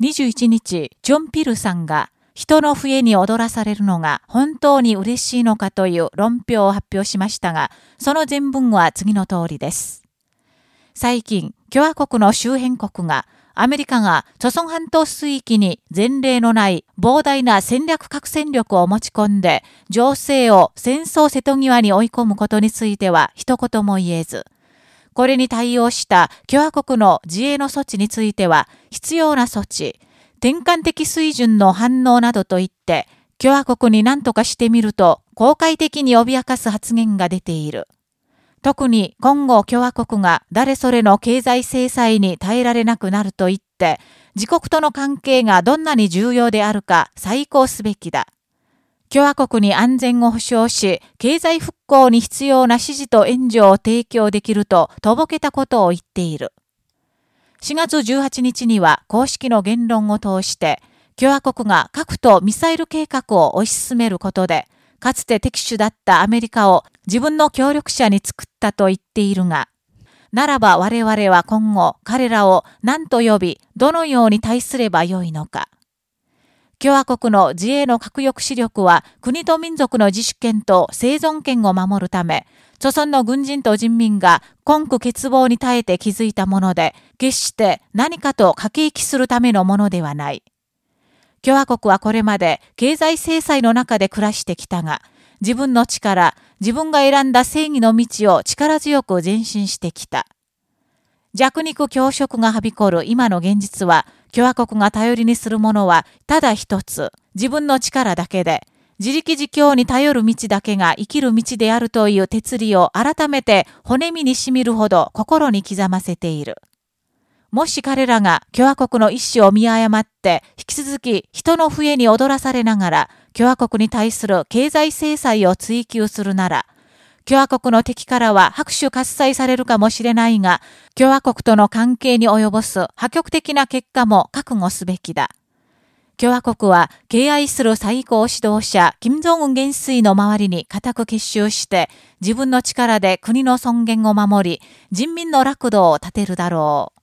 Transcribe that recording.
21日、ジョン・ピルさんが人の笛に踊らされるのが本当に嬉しいのかという論評を発表しましたが、その全文は次の通りです。最近、共和国の周辺国がアメリカが朝鮮半島水域に前例のない膨大な戦略核戦力を持ち込んで、情勢を戦争瀬戸際に追い込むことについては一言も言えず、これに対応した共和国の自衛の措置については、必要な措置、転換的水準の反応などといって、共和国に何とかしてみると、公開的に脅かす発言が出ている。特に今後共和国が誰それの経済制裁に耐えられなくなると言って、自国との関係がどんなに重要であるか再考すべきだ。共和国に安全を保障し、経済復興に必要な支持と援助を提供できると、とぼけたことを言っている。4月18日には公式の言論を通して、共和国が核とミサイル計画を推し進めることで、かつて敵手だったアメリカを自分の協力者に作ったと言っているが、ならば我々は今後彼らを何と呼び、どのように対すればよいのか。共和国の自衛の核抑止力は国と民族の自主権と生存権を守るため、著村の軍人と人民が根拠欠乏に耐えて築いたもので、決して何かと駆け引きするためのものではない。共和国はこれまで経済制裁の中で暮らしてきたが、自分の力、自分が選んだ正義の道を力強く前進してきた。弱肉強食がはびこる今の現実は、共和国が頼りにするものはただ一つ、自分の力だけで、自力自強に頼る道だけが生きる道であるという哲理を改めて骨身に染みるほど心に刻ませている。もし彼らが共和国の意思を見誤って引き続き人の笛に踊らされながら共和国に対する経済制裁を追求するなら、共和国の敵からは拍手喝采されるかもしれないが、共和国との関係に及ぼす破局的な結果も覚悟すべきだ。共和国は敬愛する最高指導者、金正恩元帥の周りに固く結集して、自分の力で国の尊厳を守り、人民の楽土を立てるだろう。